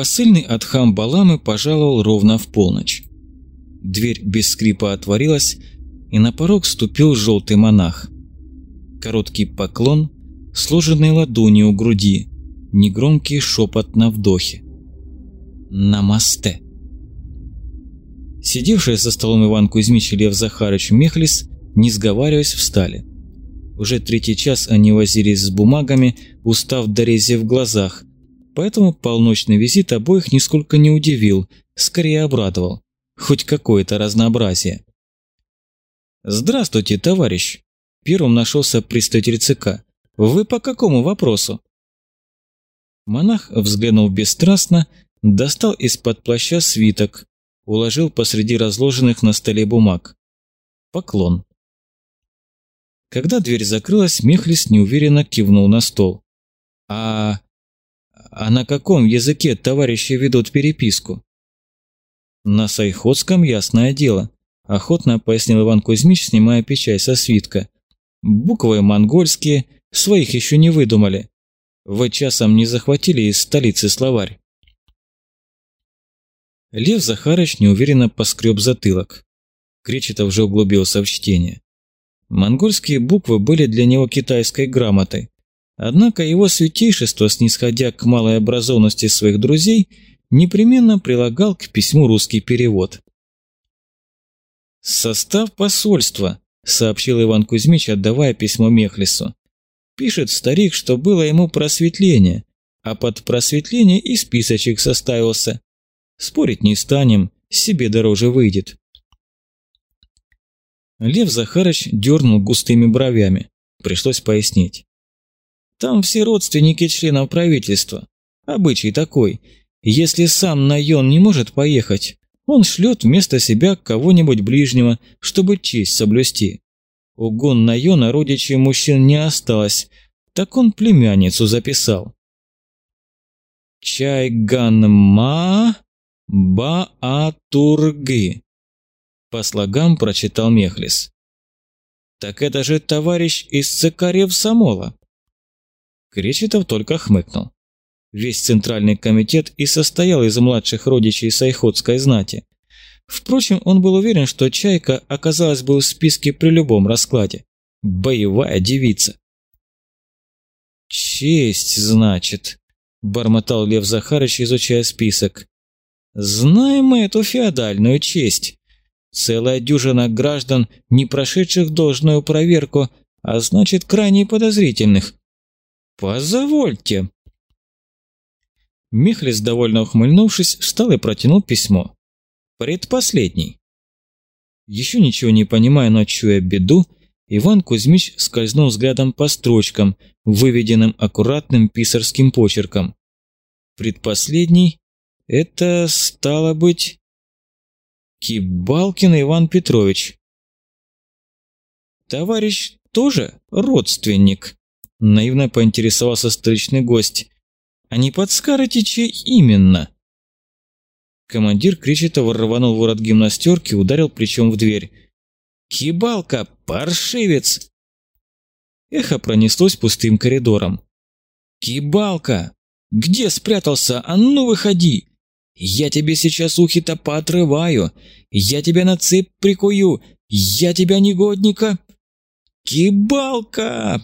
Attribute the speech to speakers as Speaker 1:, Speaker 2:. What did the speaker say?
Speaker 1: Посыльный от Хамбаламы пожаловал ровно в полночь. Дверь без скрипа отворилась, и на порог ступил желтый монах. Короткий поклон, сложенные ладони у груди, негромкий шепот на вдохе. «Намасте!» Сидевшие за столом Иван Кузьмич и Лев Захарыч Мехлис, не сговариваясь, встали. Уже третий час они возились с бумагами, устав до рези в глазах, поэтому полночный визит обоих нисколько не удивил, скорее обрадовал. Хоть какое-то разнообразие. «Здравствуйте, товарищ!» Первым нашелся представитель ЦК. «Вы по какому вопросу?» Монах взглянул бесстрастно, достал из-под плаща свиток, уложил посреди разложенных на столе бумаг. Поклон. Когда дверь закрылась, Мехлис неуверенно кивнул на стол. «А... а на каком языке товарищи ведут переписку?» «На сайходском, ясное дело», – охотно пояснил Иван Кузьмич, снимая печать со свитка. «Буквы монгольские, своих еще не выдумали. Вы часом не захватили из столицы словарь?» Лев Захарыч неуверенно поскреб затылок. Кречетов уже углубился в чтение. Монгольские буквы были для него китайской грамотой. Однако его святейшество, снисходя к малой образованности своих друзей, непременно прилагал к письму русский перевод. «Состав посольства», – сообщил Иван Кузьмич, отдавая письмо Мехлису. «Пишет старик, что было ему просветление, а под просветление и списочек составился. Спорить не станем, себе дороже выйдет. Лев Захарыч дернул густыми бровями. Пришлось пояснить. Там все родственники членов правительства. Обычай такой. Если сам Найон не может поехать, он шлет вместо себя кого-нибудь ближнего, чтобы честь соблюсти. У Гон Найона родичей мужчин не осталось, так он племянницу записал. Чайганма Баатурги. По слогам прочитал Мехлис. Так это же товарищ из Цикарев Самола. Кречетов только хмыкнул. Весь центральный комитет и состоял из младших родичей Сайходской знати. Впрочем, он был уверен, что Чайка оказалась бы в списке при любом раскладе. Боевая девица. «Честь, значит», – бормотал Лев Захарыч, изучая список. Знаем мы эту феодальную честь. Целая дюжина граждан, не прошедших должную проверку, а значит крайне подозрительных. Позвольте. Михлис, довольно ухмыльнувшись, встал и протянул письмо. Предпоследний. Еще ничего не понимая, но чуя беду, Иван Кузьмич скользнул взглядом по строчкам, выведенным аккуратным писарским почерком. Предпоследний это стало быть... Кибалкин Иван Петрович. Товарищ тоже родственник? Наивно поинтересовался столичный гость. А не подскажете, чей именно? Командир Кречетова рванул ворот гимнастерки, ударил плечом в дверь. «Кибалка! Паршивец!» Эхо пронеслось пустым коридором. «Кибалка! Где спрятался? А ну выходи! Я тебе сейчас ухи-то поотрываю. Я тебя на цепь прикую. Я тебя, негодника. Кибалка!